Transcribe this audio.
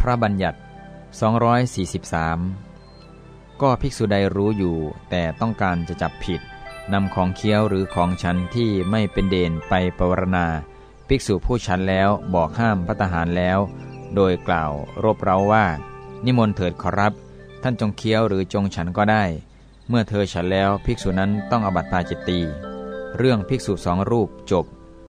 พระบัญญัติ 243 ก็ภิกษุใดรู้อยู่ แต่ต้องการจะจับผิดนำของเคี้ยวหรือของฉันที่ไม่เป็นเดนไปปวารณา ภิกษุผู้ฉันแล้วบอกห้ามพัตหารแล้ว โดยกล่าวรบเร้าว่า นิมนต์เถิดขอรับ ท่านจงเคี้ยวหรือจงฉันก็ได้ เมื่อเธอฉันแล้วภิกษุนั้นต้องอบัติปาจิตตีเรื่องภิกษุสองรูปจบ